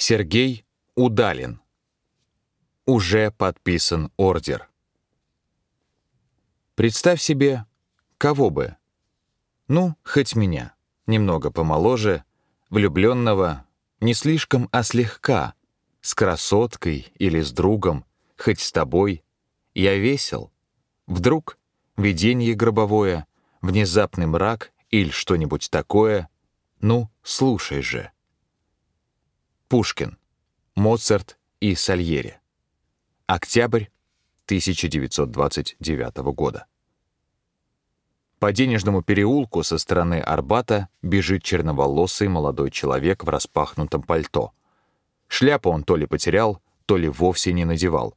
Сергей Удалин. Уже подписан ордер. Представь себе, кого бы? Ну, хоть меня, немного помоложе, влюбленного, не слишком, а слегка, с красоткой или с другом, хоть с тобой. Я весел. Вдруг видение гробовое, внезапный мрак или что-нибудь такое. Ну, слушай же. Пушкин, Моцарт и Сальери. Октябрь 1929 года. По денежному переулку со стороны Арбата бежит черноволосый молодой человек в распахнутом пальто. Шляпу он то ли потерял, то ли вовсе не надевал.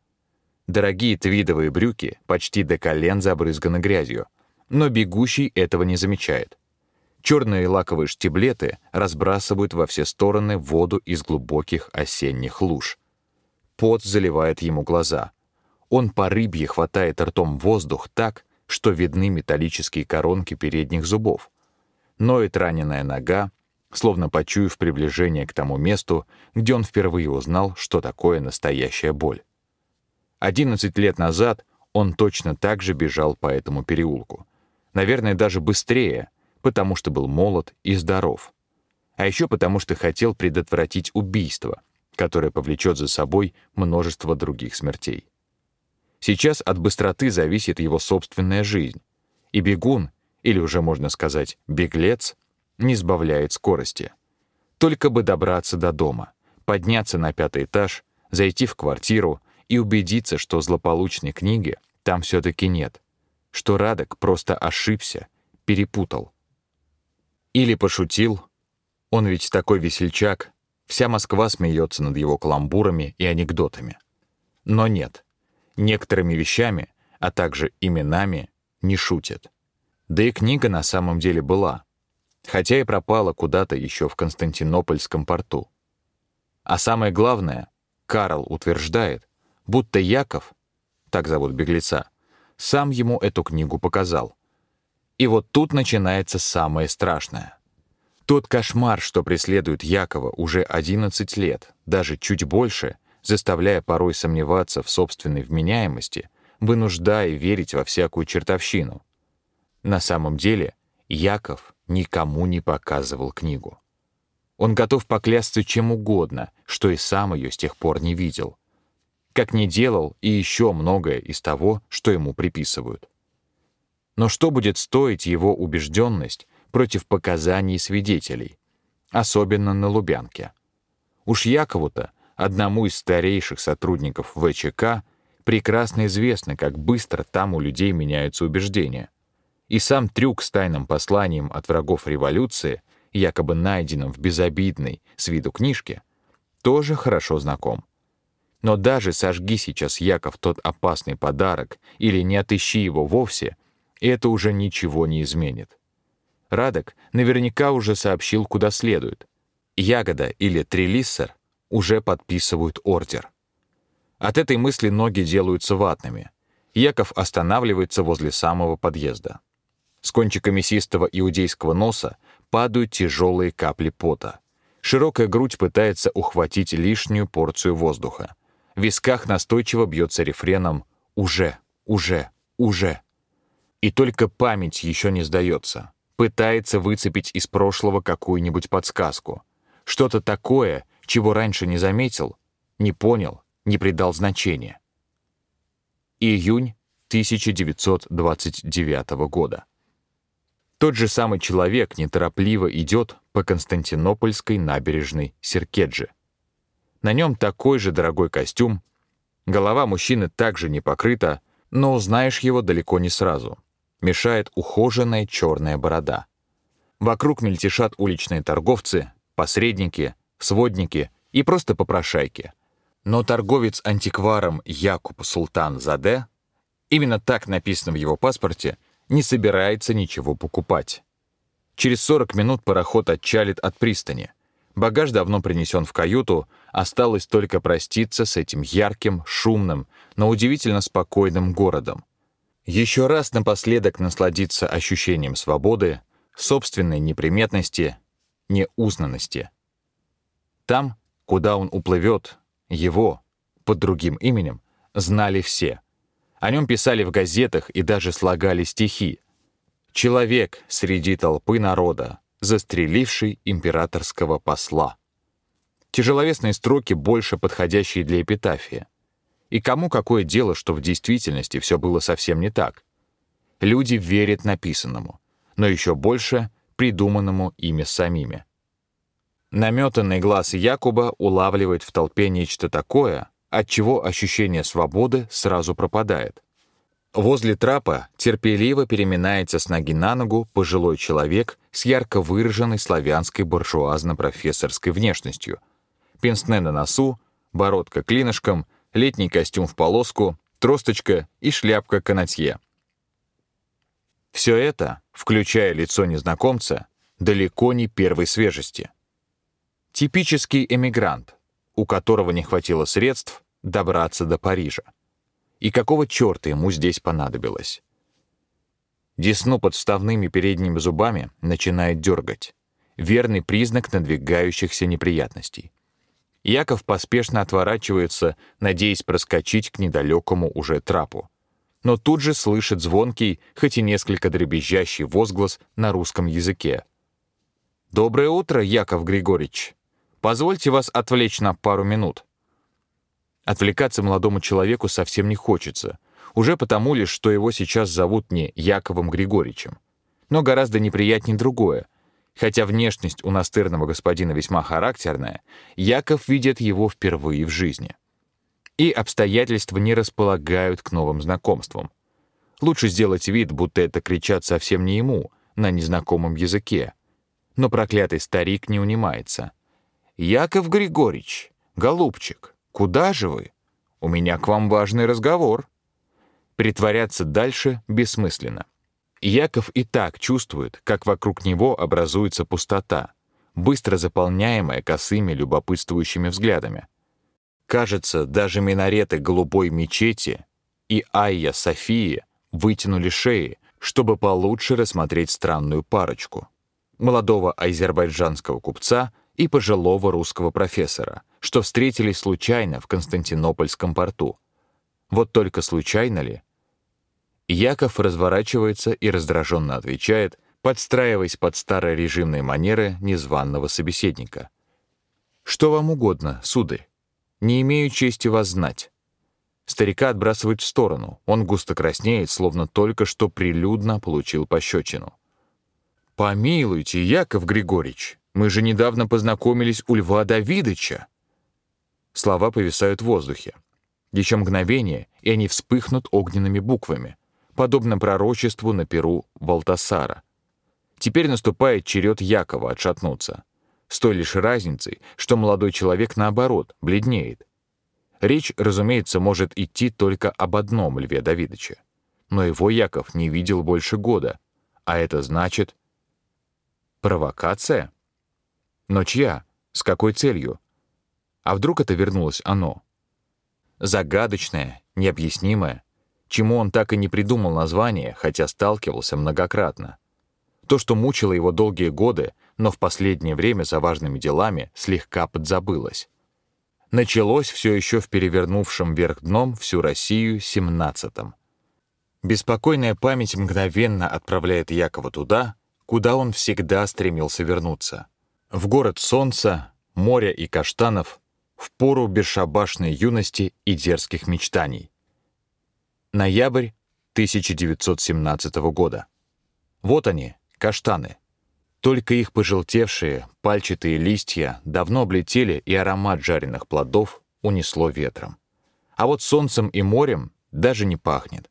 Дорогие твидовые брюки почти до колен забрызганы грязью, но бегущий этого не замечает. Черные лаковые штиблеты разбрасывают во все стороны воду из глубоких осенних луж. Пот заливает ему глаза. Он по рыбье хватает ртом воздух так, что видны металлические коронки передних зубов. Ноет раненая нога, словно почуяв приближение к тому месту, где он впервые узнал, что такое настоящая боль. Одиннадцать лет назад он точно так же бежал по этому переулку. Наверное, даже быстрее — потому что был молод и здоров. А еще потому что хотел предотвратить убийство, которое повлечет за собой множество других смертей. Сейчас от быстроты зависит его собственная жизнь, и бегун, или уже можно сказать беглец, не сбавляет скорости. Только бы добраться до дома, подняться на пятый этаж, зайти в квартиру и убедиться, что злополучной книги там все-таки нет, что Радок просто ошибся, перепутал. Или пошутил. Он ведь такой весельчак. Вся Москва смеется над его каламбурами и анекдотами. Но нет. Некоторыми вещами, а также именами, не шутят. Да и книга на самом деле была. Хотя и пропала куда-то еще в Константинопольском порту. А самое главное, Карл утверждает, будто Яков, так зовут беглеца, сам ему эту книгу показал — и вот тут начинается самое страшное. Тот кошмар, что преследует Якова уже 11 лет, даже чуть больше, заставляя порой сомневаться в собственной вменяемости, вынуждая верить во всякую чертовщину. На самом деле, Яков никому не показывал книгу. Он готов поклясться чем угодно, что и сам ее с тех пор не видел. Как не делал и еще многое из того, что ему приписывают. Но что будет стоить его убежденность против показаний свидетелей, особенно на Лубянке? Уж Якову-то, одному из старейших сотрудников ВЧК, прекрасно известно, как быстро там у людей меняются убеждения. И сам трюк с тайным посланием от врагов революции, якобы найденным в безобидной с виду книжке, тоже хорошо знаком. Но даже сожги сейчас Яков тот опасный подарок или не отыщи его вовсе, это уже ничего не изменит. Радок наверняка уже сообщил, куда следует. Ягода или Трилиссер уже подписывают ордер. От этой мысли ноги делаются ватными. Яков останавливается возле самого подъезда. С кончика мясистого иудейского носа падают тяжелые капли пота. Широкая грудь пытается ухватить лишнюю порцию воздуха. В висках настойчиво бьется рефреном «Уже, уже, уже». И только память еще не сдается. Пытается выцепить из прошлого какую-нибудь подсказку. Что-то такое, чего раньше не заметил, не понял, не придал значения. Июнь 1929 года. Тот же самый человек неторопливо идет по Константинопольской набережной Серкеджи. На нем такой же дорогой костюм, голова мужчины также не покрыта, но узнаешь его далеко не сразу — мешает ухоженная черная борода. Вокруг мельтешат уличные торговцы, посредники, сводники и просто попрошайки. Но торговец антикваром Якуб Султан Заде, именно так написано в его паспорте, не собирается ничего покупать. Через 40 минут пароход отчалит от пристани. Багаж давно принесен в каюту, осталось только проститься с этим ярким, шумным, но удивительно спокойным городом, еще раз напоследок насладиться ощущением свободы, собственной неприметности, неузнанности. Там, куда он уплывет, его, под другим именем, знали все. О нем писали в газетах и даже слагали стихи. Человек среди толпы народа, застреливший императорского посла. Тяжеловесные строки, больше подходящие для эпитафии. И кому какое дело, что в действительности все было совсем не так? Люди верят написанному, но еще больше — придуманному ими самими. Наметанный глаз Якуба улавливает в толпе нечто такое, от чего ощущение свободы сразу пропадает. Возле трапа терпеливо переминается с ноги на ногу пожилой человек с ярко выраженной славянской буржуазно-профессорской внешностью. Пенсне на носу, бородка клинышком, летний костюм в полоску, тросточка и шляпка канатье. Все это, включая лицо незнакомца, далеко не первой свежести. Типический эмигрант, у которого не хватило средств добраться до Парижа. И какого черта ему здесь понадобилось? Десну под вставными передними зубами начинает дергать. Верный признак надвигающихся неприятностей. Яков поспешно отворачивается, надеясь проскочить к недалекому уже трапу. Но тут же слышит звонкий, хоть и несколько дребезжащий возглас на русском языке. «Доброе утро, Яков Григорьевич. Позвольте вас отвлечь на пару минут». Отвлекаться молодому человеку совсем не хочется, уже потому лишь, что его сейчас зовут не Яковом Григорьевичем. Но гораздо неприятнее другое. Хотя внешность у настырного господина весьма характерная, Яков видит его впервые в жизни. И обстоятельства не располагают к новым знакомствам. Лучше сделать вид, будто это кричат совсем не ему, на незнакомом языке. Но проклятый старик не унимается. «Яков Григорьевич, голубчик, Куда же вы? У меня к вам важный разговор. Притворяться дальше бессмысленно. Яков и так чувствует, как вокруг него образуется пустота, быстро заполняемая косыми любопытствующими взглядами. Кажется, даже минареты голубой мечети и Айя Софии вытянули шеи, чтобы получше рассмотреть странную парочку. Молодого азербайджанского купца и пожилого русского профессора, что встретились случайно в Константинопольском порту. Вот только случайно ли? Яков разворачивается и раздраженно отвечает, подстраиваясь под старорежимные манеры незваного собеседника. «Что вам угодно, сударь? Не имею чести вас знать». Старика отбрасывают в сторону, он густо краснеет, словно только что прилюдно получил пощечину. «Помилуйте, Яков Григорьевич, мы же недавно познакомились у Льва Давидыча». Слова повисают в воздухе. Еще мгновение, и они вспыхнут огненными буквами, подобно пророчеству на перу Валтасара. Теперь наступает черед Якова отшатнуться. С той лишь разницей, что молодой человек, наоборот, бледнеет. Речь, разумеется, может идти только об одном Льве Давидыче. Но его Яков не видел больше года, а это значит... Провокация? Но чья? С какой целью? А вдруг это вернулось оно? Загадочное, необъяснимое, чему он так и не придумал название, хотя сталкивался многократно. То, что мучило его долгие годы, но в последнее время за важными делами слегка подзабылось. Началось все еще в перевернувшем вверх дном всю Россию семнадцатом. Беспокойная память мгновенно отправляет Якова туда, куда он всегда стремился вернуться — в город солнца, моря и каштанов, в пору бесшабашной юности и дерзких мечтаний. Ноябрь 1917 года. Вот они, каштаны. Только их пожелтевшие, пальчатые листья давно облетели, и аромат жареных плодов унесло ветром. А вот солнцем и морем даже не пахнет.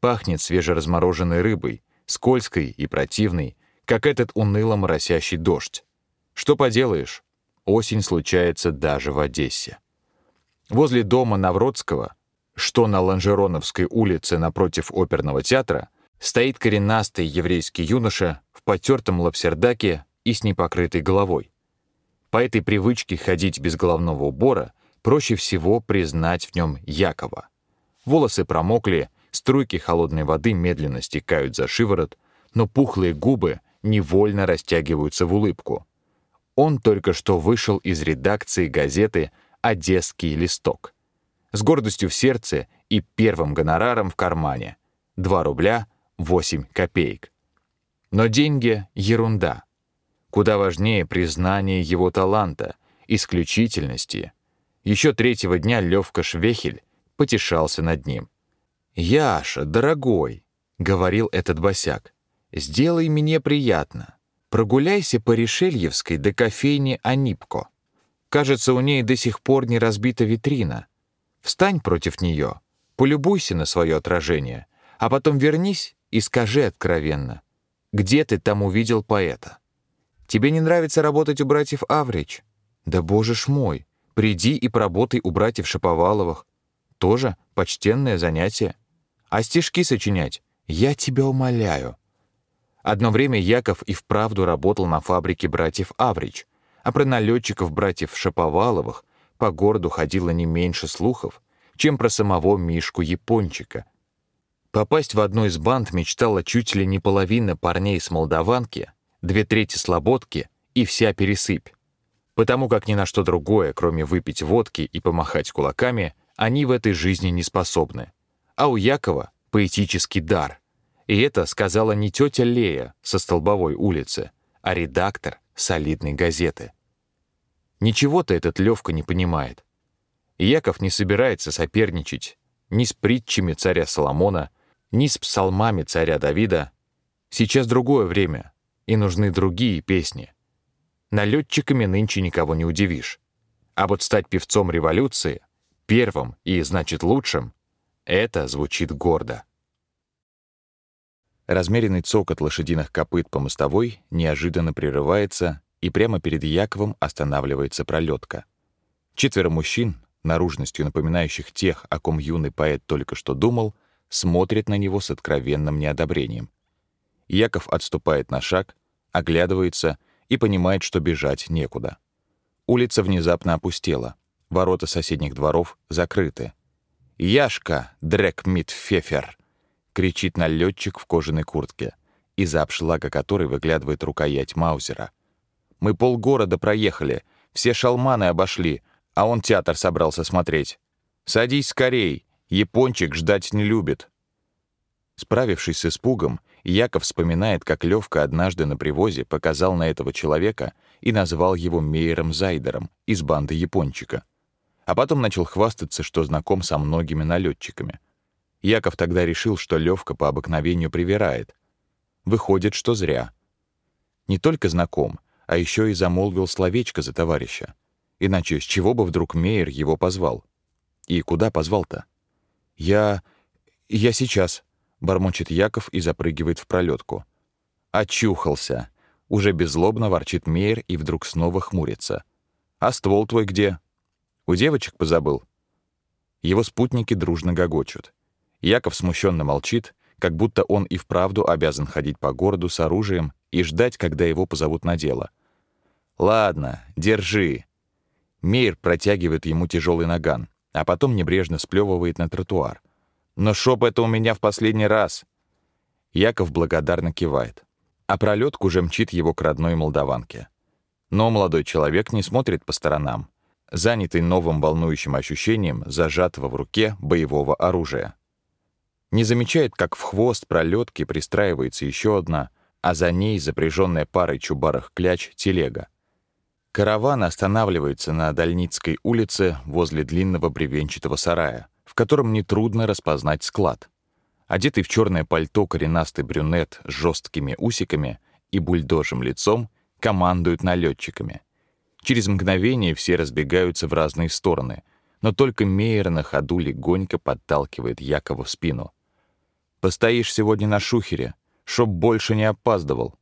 Пахнет свежеразмороженной рыбой, скользкой и противной, как этот уныло моросящий дождь. Что поделаешь, осень случается даже в Одессе. Возле дома Навродского, что на Ланжероновской улице напротив оперного театра, стоит коренастый еврейский юноша в потертом лапсердаке и с непокрытой головой. По этой привычке ходить без головного убора проще всего признать в нем Якова. Волосы промокли, струйки холодной воды медленно стекают за шиворот, но пухлые губы невольно растягиваются в улыбку — Он только что вышел из редакции газеты «Одесский листок». С гордостью в сердце и первым гонораром в кармане. 2 рубля 8 копеек. Но деньги — ерунда. Куда важнее признание его таланта, исключительности. Еще третьего дня Левка Швехель потешался над ним. «Яша, дорогой», — говорил этот босяк, — «сделай мне приятно. Прогуляйся по Решельевской до кофейни Анипко. Кажется, у ней до сих пор не разбита витрина. Встань против нее, полюбуйся на свое отражение, а потом вернись и скажи откровенно, где ты там увидел поэта? Тебе не нравится работать у братьев Аврич? Да боже ж мой, приди и поработай у братьев Шаповаловых. Тоже почтенное занятие. А стишки сочинять, я тебя умоляю, Одно время Яков и вправду работал на фабрике братьев Аврич, а про налетчиков братьев Шаповаловых по городу ходило не меньше слухов, чем про самого Мишку Япончика. Попасть в одну из банд мечтала чуть ли не половина парней с Молдаванки, две трети слободки и вся пересыпь. Потому как ни на что другое, кроме выпить водки и помахать кулаками, они в этой жизни не способны. А у Якова — поэтический дар. И это сказала не тетя Лея со Столбовой улицы, а редактор солидной газеты. Ничего-то этот Левка не понимает. Яков не собирается соперничать ни с притчами царя Соломона, ни с псалмами царя Давида. Сейчас другое время, и нужны другие песни. Налетчиками нынче никого не удивишь. А вот стать певцом революции, первым и, значит, лучшим, это звучит гордо. Размеренный цокот лошадиных копыт по мостовой неожиданно прерывается, и прямо перед Яковом останавливается пролетка. Четверо мужчин, наружностью напоминающих тех, о ком юный поэт только что думал, смотрят на него с откровенным неодобрением. Яков отступает на шаг, оглядывается и понимает, что бежать некуда. Улица внезапно опустела, ворота соседних дворов закрыты. «Яшка, дрек мит фефер!» — кричит налетчик в кожаной куртке, из-за обшлага которой выглядывает рукоять Маузера. «Мы полгорода проехали, все шалманы обошли, а он театр собрался смотреть. Садись скорей, япончик ждать не любит». Справившись с испугом, Яков вспоминает, как Левка однажды на привозе показал на этого человека и назвал его Мейером Зайдером из банды Япончика. А потом начал хвастаться, что знаком со многими налетчиками — Яков тогда решил, что Левка по обыкновению привирает. Выходит, что зря. Не только знаком, а еще и замолвил словечко за товарища. Иначе с чего бы вдруг Мейер его позвал? И куда позвал-то? «Я... я сейчас», — бормочет Яков и запрыгивает в пролетку. «Очухался!» — уже беззлобно ворчит Мейер и вдруг снова хмурится. «А ствол твой где?» «У девочек позабыл?» Его спутники дружно гогочут. Яков смущенно молчит, как будто он и вправду обязан ходить по городу с оружием и ждать, когда его позовут на дело. «Ладно, держи». Мейер протягивает ему тяжелый наган, а потом небрежно сплевывает на тротуар. «Но шоп это у меня в последний раз!» Яков благодарно кивает. А пролетку уже мчит его к родной молдаванке. Но молодой человек не смотрит по сторонам, занятый новым волнующим ощущением зажатого в руке боевого оружия не замечает, как в хвост пролетки пристраивается еще одна, а за ней запряженная парой чубарых кляч телега. Караван останавливается на Дальницкой улице возле длинного бревенчатого сарая, в котором нетрудно распознать склад. Одетый в черное пальто коренастый брюнет с жесткими усиками и бульдожим лицом командует налетчиками. Через мгновение все разбегаются в разные стороны, но только Мейер на ходу легонько подталкивает Якова в спину — Постоишь сегодня на шухере, чтоб больше не опаздывал.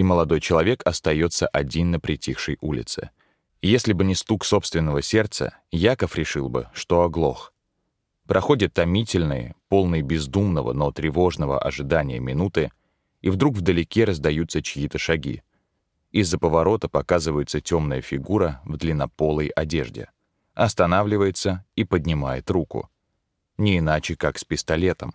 И молодой человек остается один на притихшей улице. Если бы не стук собственного сердца, Яков решил бы, что оглох. Проходят томительные, полные бездумного, но тревожного ожидания минуты, и вдруг вдалеке раздаются чьи-то шаги. Из-за поворота показывается темная фигура в длиннополой одежде. Останавливается и поднимает руку. Не иначе, как с пистолетом.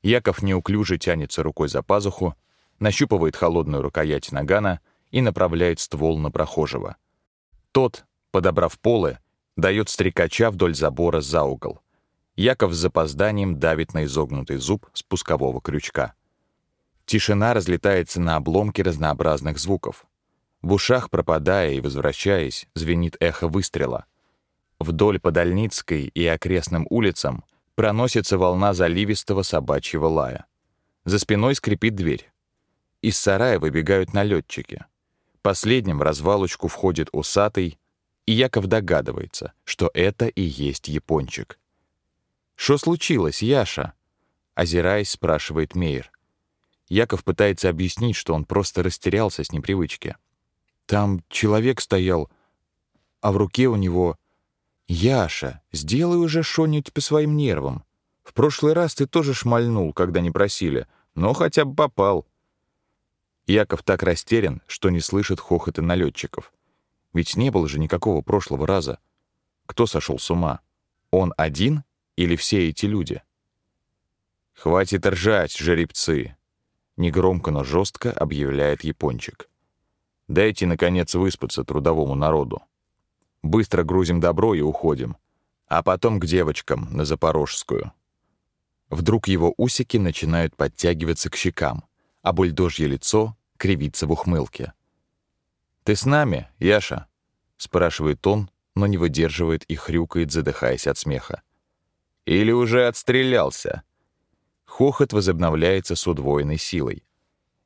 Яков неуклюже тянется рукой за пазуху, нащупывает холодную рукоять нагана и направляет ствол на прохожего. Тот, подобрав полы, дает стрекача вдоль забора за угол. Яков с запозданием давит на изогнутый зуб спускового крючка. Тишина разлетается на обломки разнообразных звуков. В ушах, пропадая и возвращаясь, звенит эхо выстрела. Вдоль по Дальницкой и окрестным улицам проносится волна заливистого собачьего лая. За спиной скрипит дверь. Из сарая выбегают налетчики. Последним в развалочку входит усатый, и Яков догадывается, что это и есть япончик. «Что случилось, Яша?» Озираясь, спрашивает Мейер. Яков пытается объяснить, что он просто растерялся с непривычки. Там человек стоял, а в руке у него... «Яша, сделай уже что-нибудь по своим нервам. В прошлый раз ты тоже шмальнул, когда не просили, но хотя бы попал». Яков так растерян, что не слышит хохота налетчиков. Ведь не было же никакого прошлого раза. Кто сошел с ума? Он один или все эти люди? «Хватит ржать, жеребцы!» Негромко, но жестко объявляет япончик. «Дайте, наконец, выспаться трудовому народу. Быстро грузим добро и уходим. А потом к девочкам на Запорожскую». Вдруг его усики начинают подтягиваться к щекам, а бульдожье лицо кривится в ухмылке. «Ты с нами, Яша?» — спрашивает он, но не выдерживает и хрюкает, задыхаясь от смеха. «Или уже отстрелялся?» Хохот возобновляется с удвоенной силой.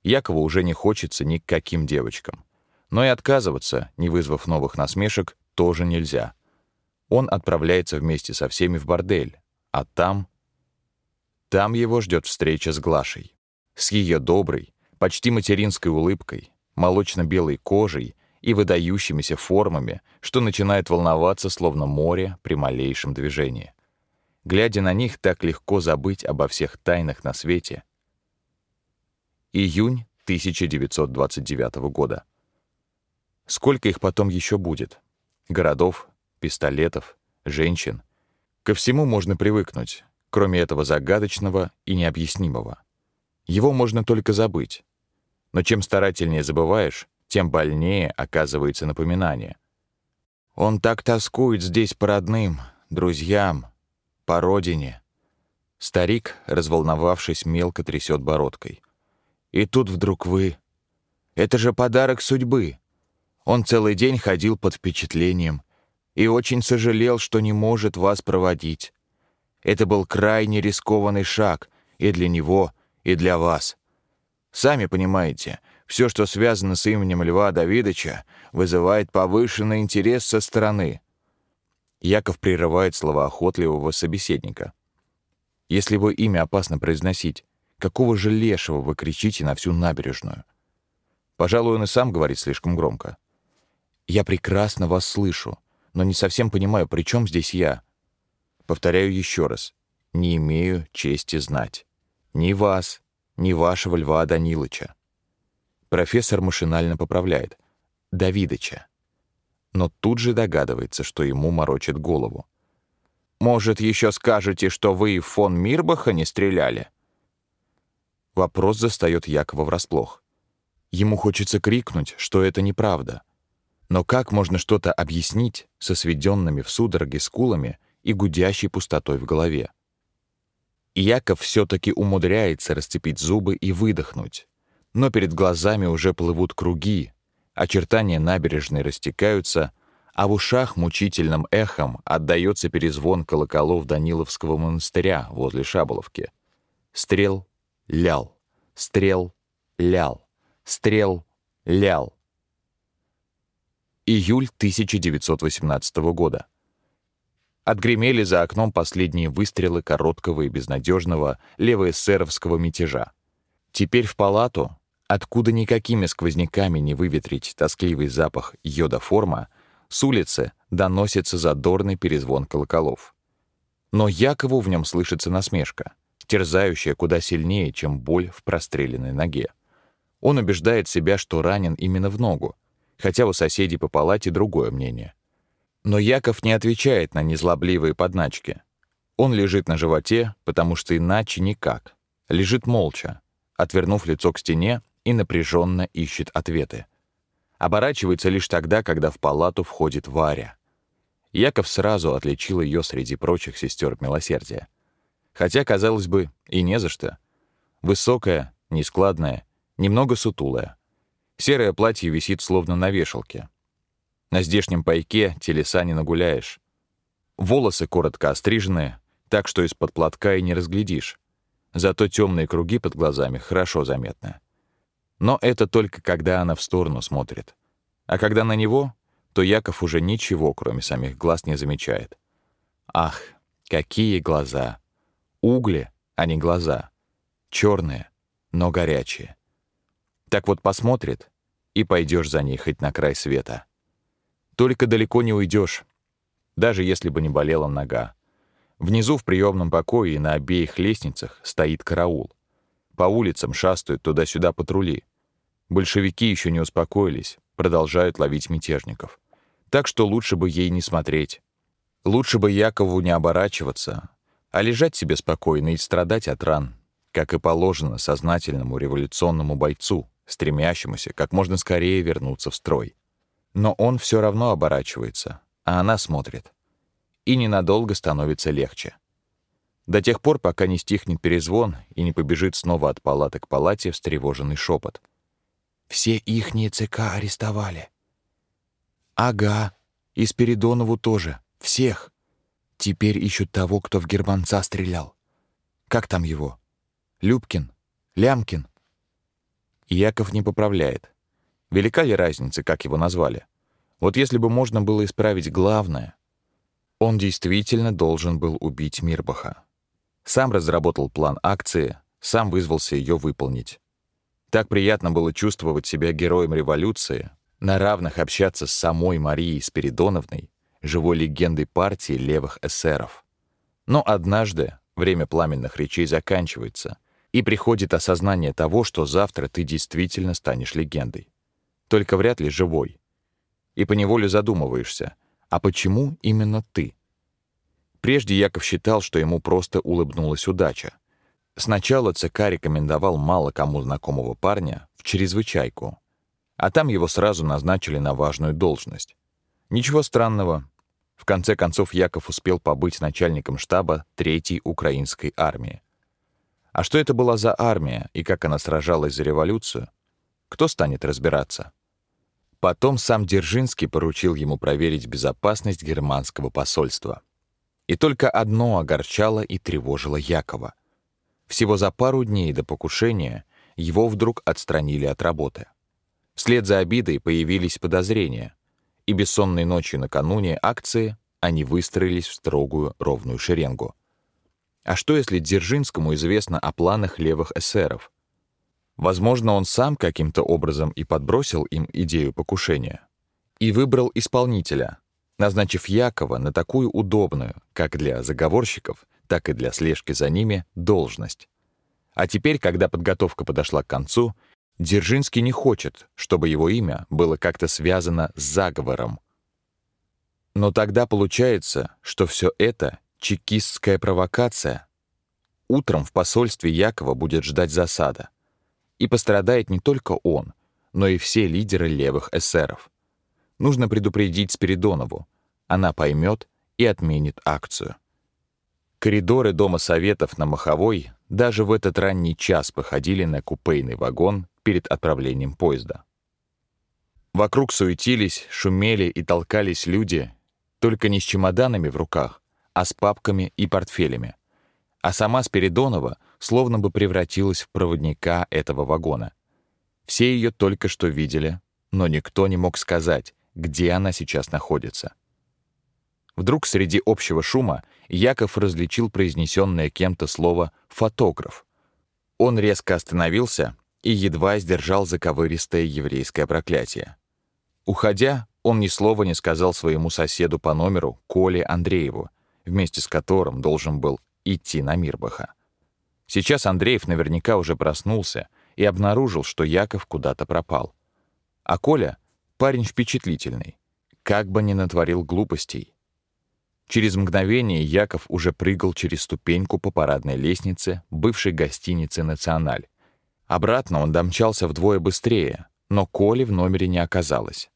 Якову уже не хочется ни к каким девочкам. Но и отказываться, не вызвав новых насмешек, тоже нельзя. Он отправляется вместе со всеми в бордель, а там... Там его ждет встреча с Глашей. С ее доброй, почти материнской улыбкой, молочно-белой кожей и выдающимися формами, что начинает волноваться, словно море при малейшем движении. Глядя на них, так легко забыть обо всех тайнах на свете. Июнь 1929 года. Сколько их потом еще будет? Городов, пистолетов, женщин. Ко всему можно привыкнуть, кроме этого загадочного и необъяснимого. Его можно только забыть. Но чем старательнее забываешь, тем больнее оказывается напоминание. Он так тоскует здесь по родным, друзьям, по родине. Старик, разволновавшись, мелко трясет бородкой. И тут вдруг вы. Это же подарок судьбы. Он целый день ходил под впечатлением и очень сожалел, что не может вас проводить. Это был крайне рискованный шаг и для него, и для вас. Сами понимаете, все, что связано с именем Льва Давидовича, вызывает повышенный интерес со стороны. Яков прерывает слова охотливого собеседника. Если его имя опасно произносить, какого же лешего вы кричите на всю набережную? Пожалуй, он и сам говорит слишком громко. Я прекрасно вас слышу, но не совсем понимаю, при чем здесь я. Повторяю еще раз. Не имею чести знать. Ни вас, не вашего Льва Данилыча. Профессор машинально поправляет. Давидыча. Но тут же догадывается, что ему морочит голову. «Может, еще скажете, что вы в фон Мирбаха не стреляли?» Вопрос застает Якова врасплох. Ему хочется крикнуть, что это неправда. Но как можно что-то объяснить со сведенными в судороге скулами и гудящей пустотой в голове? Яков все-таки умудряется расцепить зубы и выдохнуть. Но перед глазами уже плывут круги, очертания набережной растекаются, а в ушах мучительным эхом отдается перезвон колоколов Даниловского монастыря возле Шаболовки. Стрел, лял, стрел, лял, стрел, лял. Июль 1918 года. Отгремели за окном последние выстрелы короткого и безнадежного левоэсеровского мятежа. Теперь в палату, откуда никакими сквозняками не выветрить тоскливый запах йода-форма, с улицы доносится задорный перезвон колоколов. Но Якову в нем слышится насмешка, терзающая куда сильнее, чем боль в простреленной ноге. Он убеждает себя, что ранен именно в ногу, хотя у соседей по палате другое мнение — но Яков не отвечает на незлобливые подначки. Он лежит на животе, потому что иначе никак. Лежит молча, отвернув лицо к стене и напряженно ищет ответы. Оборачивается лишь тогда, когда в палату входит Варя. Яков сразу отличил ее среди прочих сестер милосердия. Хотя, казалось бы, и не за что. Высокая, нескладная, немного сутулая. Серое платье висит словно на вешалке. На здешнем пайке телеса не нагуляешь. Волосы коротко остриженные, так что из-под платка и не разглядишь. Зато темные круги под глазами хорошо заметны. Но это только когда она в сторону смотрит. А когда на него, то Яков уже ничего, кроме самих глаз, не замечает. Ах, какие глаза! Угли, а не глаза. Черные, но горячие. Так вот посмотрит, и пойдешь за ней хоть на край света. Только далеко не уйдешь, даже если бы не болела нога. Внизу в приемном покое и на обеих лестницах стоит караул. По улицам шастают туда-сюда патрули. Большевики еще не успокоились, продолжают ловить мятежников. Так что лучше бы ей не смотреть. Лучше бы Якову не оборачиваться, а лежать себе спокойно и страдать от ран, как и положено сознательному революционному бойцу, стремящемуся как можно скорее вернуться в строй. Но он все равно оборачивается, а она смотрит. И ненадолго становится легче. До тех пор, пока не стихнет перезвон и не побежит снова от палаты к палате встревоженный шепот. «Все ихние ЦК арестовали». «Ага, и Спиридонову тоже. Всех. Теперь ищут того, кто в Германца стрелял. Как там его? Любкин? Лямкин?» Яков не поправляет. Велика ли разница, как его назвали? Вот если бы можно было исправить главное, он действительно должен был убить Мирбаха. Сам разработал план акции, сам вызвался ее выполнить. Так приятно было чувствовать себя героем революции, на равных общаться с самой Марией Спиридоновной, живой легендой партии левых эсеров. Но однажды время пламенных речей заканчивается, и приходит осознание того, что завтра ты действительно станешь легендой. Только вряд ли живой. И поневоле задумываешься, а почему именно ты? Прежде Яков считал, что ему просто улыбнулась удача. Сначала ЦК рекомендовал мало кому знакомого парня в чрезвычайку, а там его сразу назначили на важную должность. Ничего странного. В конце концов, Яков успел побыть начальником штаба Третьей Украинской армии. А что это была за армия и как она сражалась за революцию, кто станет разбираться? Потом сам Дзержинский поручил ему проверить безопасность германского посольства. И только одно огорчало и тревожило Якова. Всего за пару дней до покушения его вдруг отстранили от работы. Вслед за обидой появились подозрения, и бессонной ночью накануне акции они выстроились в строгую ровную шеренгу — а что, если Дзержинскому известно о планах левых эсеров? Возможно, он сам каким-то образом и подбросил им идею покушения. И выбрал исполнителя, назначив Якова на такую удобную, как для заговорщиков, так и для слежки за ними, должность. А теперь, когда подготовка подошла к концу, Дзержинский не хочет, чтобы его имя было как-то связано с заговором. Но тогда получается, что все это Чекистская провокация. Утром в посольстве Якова будет ждать засада. И пострадает не только он, но и все лидеры левых эсеров. Нужно предупредить Спиридонову. Она поймет и отменит акцию. Коридоры Дома Советов на Маховой даже в этот ранний час походили на купейный вагон перед отправлением поезда. Вокруг суетились, шумели и толкались люди, только не с чемоданами в руках, а с папками и портфелями. А сама Спиридонова словно бы превратилась в проводника этого вагона. Все ее только что видели, но никто не мог сказать, где она сейчас находится. Вдруг среди общего шума Яков различил произнесенное кем-то слово «фотограф». Он резко остановился и едва сдержал заковыристое еврейское проклятие. Уходя, он ни слова не сказал своему соседу по номеру Коле Андрееву, вместе с которым должен был идти на Мирбаха. Сейчас Андреев наверняка уже проснулся и обнаружил, что Яков куда-то пропал. А Коля — парень впечатлительный, как бы ни натворил глупостей. Через мгновение Яков уже прыгал через ступеньку по парадной лестнице бывшей гостиницы «Националь». Обратно он домчался вдвое быстрее, но Коли в номере не оказалось.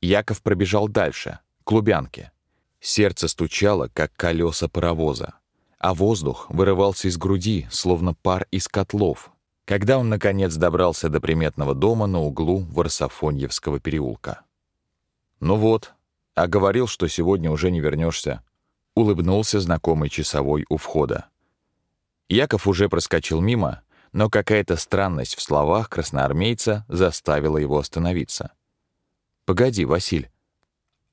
Яков пробежал дальше, к Лубянке. Сердце стучало, как колеса паровоза, а воздух вырывался из груди, словно пар из котлов, когда он, наконец, добрался до приметного дома на углу Варсофоньевского переулка. «Ну вот, а говорил, что сегодня уже не вернешься», — улыбнулся знакомый часовой у входа. Яков уже проскочил мимо, но какая-то странность в словах красноармейца заставила его остановиться. «Погоди, Василь,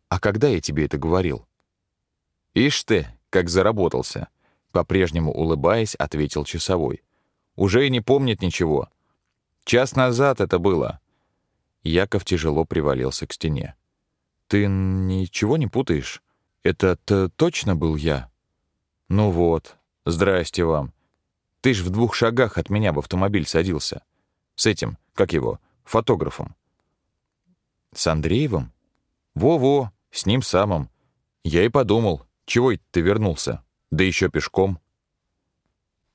а когда я тебе это говорил?» «Ишь ты, как заработался!» По-прежнему улыбаясь, ответил часовой. «Уже и не помнит ничего. Час назад это было». Яков тяжело привалился к стене. «Ты ничего не путаешь? Это-то точно был я?» «Ну вот, здрасте вам. Ты ж в двух шагах от меня в автомобиль садился. С этим, как его, фотографом». «С Андреевым?» «Во-во, с ним самым. Я и подумал, чего это ты вернулся? Да еще пешком.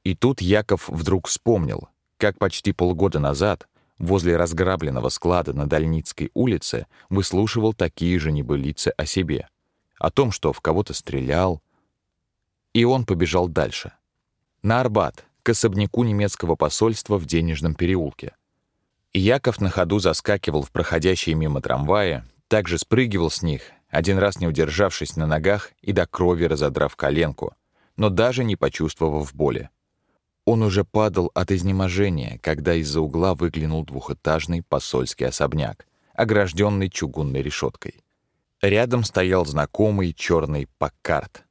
И тут Яков вдруг вспомнил, как почти полгода назад возле разграбленного склада на Дальницкой улице выслушивал такие же небылицы о себе, о том, что в кого-то стрелял. И он побежал дальше. На Арбат, к особняку немецкого посольства в Денежном переулке. И Яков на ходу заскакивал в проходящие мимо трамвая, также спрыгивал с них один раз не удержавшись на ногах и до крови разодрав коленку, но даже не почувствовав боли. Он уже падал от изнеможения, когда из-за угла выглянул двухэтажный посольский особняк, огражденный чугунной решеткой. Рядом стоял знакомый черный Паккарт.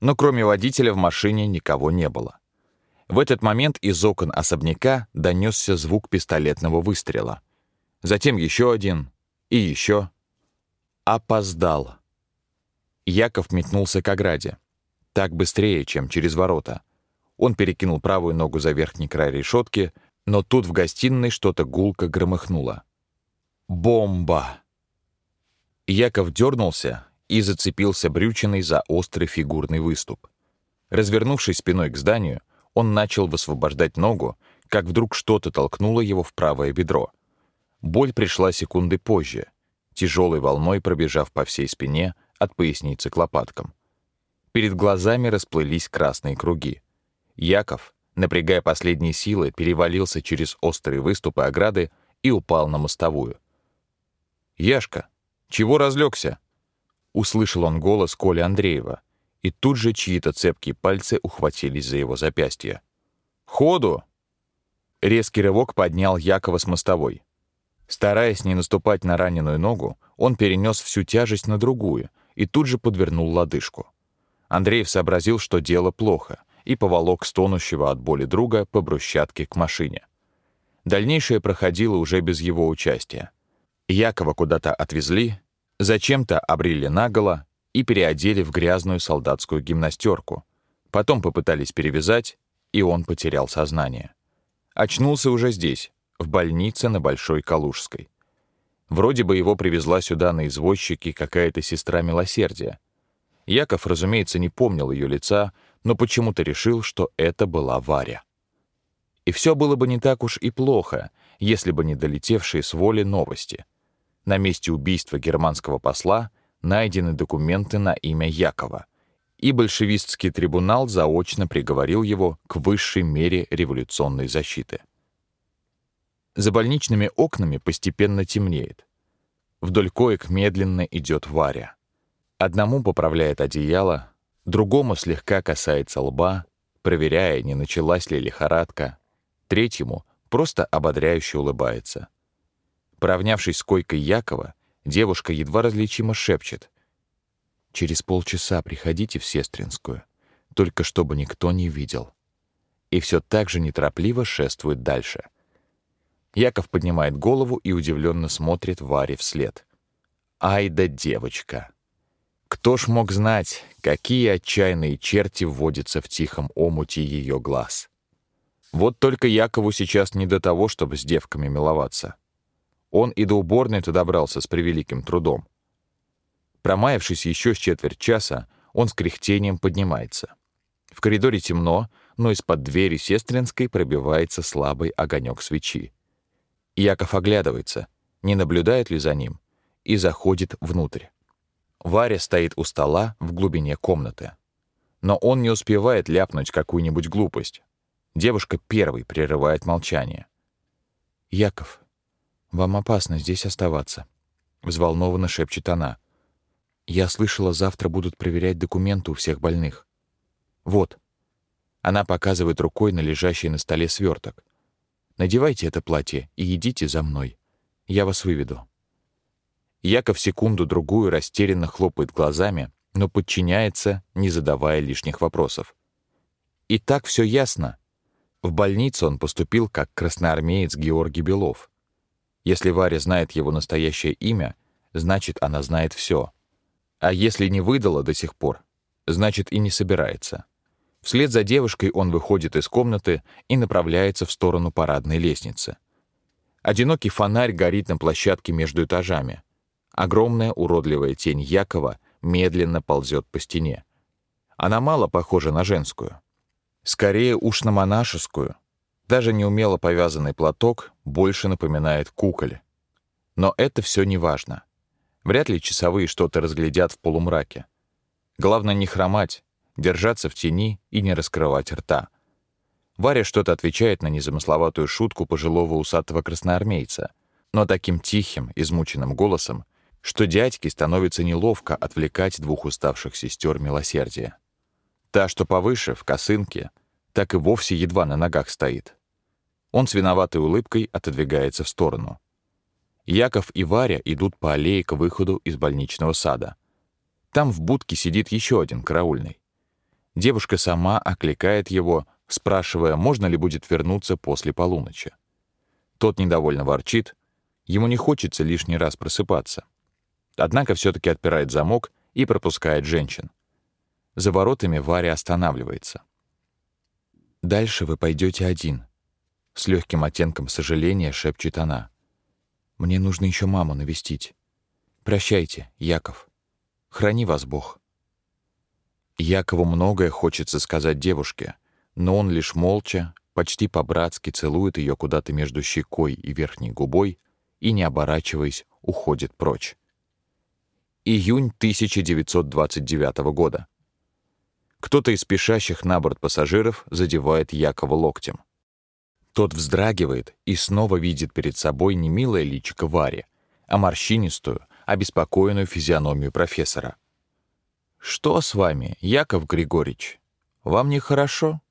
Но кроме водителя в машине никого не было. В этот момент из окон особняка донесся звук пистолетного выстрела. Затем еще один и еще. Опоздал. Яков метнулся к ограде. Так быстрее, чем через ворота. Он перекинул правую ногу за верхний край решетки, но тут в гостиной что-то гулко громыхнуло. Бомба! Яков дернулся и зацепился брючиной за острый фигурный выступ. Развернувшись спиной к зданию, он начал высвобождать ногу, как вдруг что-то толкнуло его в правое бедро. Боль пришла секунды позже — тяжелой волной пробежав по всей спине от поясницы к лопаткам. Перед глазами расплылись красные круги. Яков, напрягая последние силы, перевалился через острые выступы ограды и упал на мостовую. «Яшка, чего разлегся?» Услышал он голос Коли Андреева, и тут же чьи-то цепкие пальцы ухватились за его запястье. «Ходу!» Резкий рывок поднял Якова с мостовой. Стараясь не наступать на раненую ногу, он перенес всю тяжесть на другую и тут же подвернул лодыжку. Андреев сообразил, что дело плохо, и поволок стонущего от боли друга по брусчатке к машине. Дальнейшее проходило уже без его участия. Якова куда-то отвезли, зачем-то обрили наголо и переодели в грязную солдатскую гимнастерку. Потом попытались перевязать, и он потерял сознание. Очнулся уже здесь, в больнице на Большой Калужской. Вроде бы его привезла сюда на извозчике какая-то сестра милосердия. Яков, разумеется, не помнил ее лица, но почему-то решил, что это была Варя. И все было бы не так уж и плохо, если бы не долетевшие с воли новости. На месте убийства германского посла найдены документы на имя Якова, и большевистский трибунал заочно приговорил его к высшей мере революционной защиты. За больничными окнами постепенно темнеет. Вдоль коек медленно идет Варя. Одному поправляет одеяло, другому слегка касается лба, проверяя, не началась ли лихорадка, третьему просто ободряюще улыбается. Поравнявшись с койкой Якова, девушка едва различимо шепчет. «Через полчаса приходите в Сестринскую, только чтобы никто не видел». И все так же неторопливо шествует дальше — Яков поднимает голову и удивленно смотрит Варе вслед. Ай да девочка! Кто ж мог знать, какие отчаянные черти вводятся в тихом омуте ее глаз? Вот только Якову сейчас не до того, чтобы с девками миловаться. Он и до уборной-то добрался с превеликим трудом. Промаявшись еще с четверть часа, он с кряхтением поднимается. В коридоре темно, но из-под двери сестринской пробивается слабый огонек свечи. Яков оглядывается, не наблюдает ли за ним, и заходит внутрь. Варя стоит у стола в глубине комнаты. Но он не успевает ляпнуть какую-нибудь глупость. Девушка первой прерывает молчание. «Яков, вам опасно здесь оставаться», — взволнованно шепчет она. «Я слышала, завтра будут проверять документы у всех больных. Вот». Она показывает рукой на лежащий на столе сверток. «Надевайте это платье и идите за мной. Я вас выведу». Яков секунду-другую растерянно хлопает глазами, но подчиняется, не задавая лишних вопросов. И так все ясно. В больницу он поступил как красноармеец Георгий Белов. Если Варя знает его настоящее имя, значит, она знает все. А если не выдала до сих пор, значит и не собирается. Вслед за девушкой он выходит из комнаты и направляется в сторону парадной лестницы. Одинокий фонарь горит на площадке между этажами. Огромная уродливая тень Якова медленно ползет по стене. Она мало похожа на женскую. Скорее уж на монашескую. Даже неумело повязанный платок больше напоминает куколь. Но это все не важно. Вряд ли часовые что-то разглядят в полумраке. Главное не хромать, держаться в тени и не раскрывать рта. Варя что-то отвечает на незамысловатую шутку пожилого усатого красноармейца, но таким тихим, измученным голосом, что дядьке становится неловко отвлекать двух уставших сестер милосердия. Та, что повыше, в косынке, так и вовсе едва на ногах стоит. Он с виноватой улыбкой отодвигается в сторону. Яков и Варя идут по аллее к выходу из больничного сада. Там в будке сидит еще один караульный. Девушка сама окликает его, спрашивая, можно ли будет вернуться после полуночи. Тот недовольно ворчит, ему не хочется лишний раз просыпаться. Однако все-таки отпирает замок и пропускает женщин. За воротами Варя останавливается. «Дальше вы пойдете один», — с легким оттенком сожаления шепчет она. «Мне нужно еще маму навестить. Прощайте, Яков. Храни вас Бог». Якову многое хочется сказать девушке, но он лишь молча, почти по-братски целует ее куда-то между щекой и верхней губой и, не оборачиваясь, уходит прочь. Июнь 1929 года. Кто-то из спешащих на борт пассажиров задевает Якова локтем. Тот вздрагивает и снова видит перед собой не милое личико Вари, а морщинистую, обеспокоенную физиономию профессора. «Что с вами, Яков Григорьевич? Вам нехорошо?»